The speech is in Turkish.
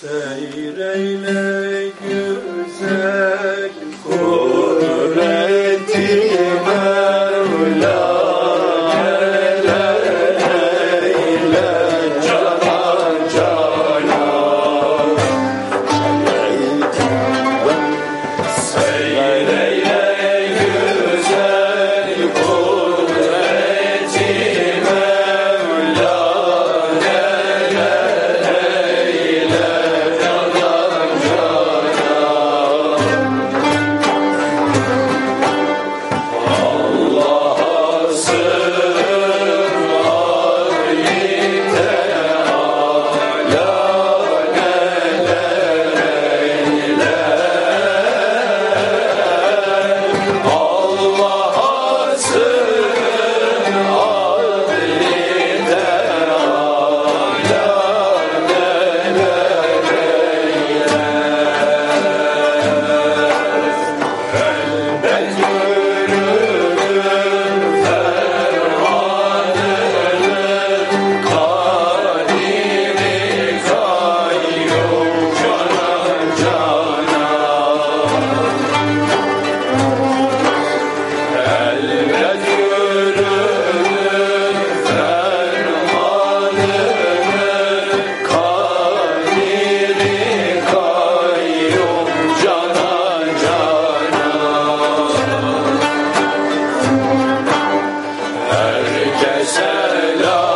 Seyreyle güzel Herkese selam.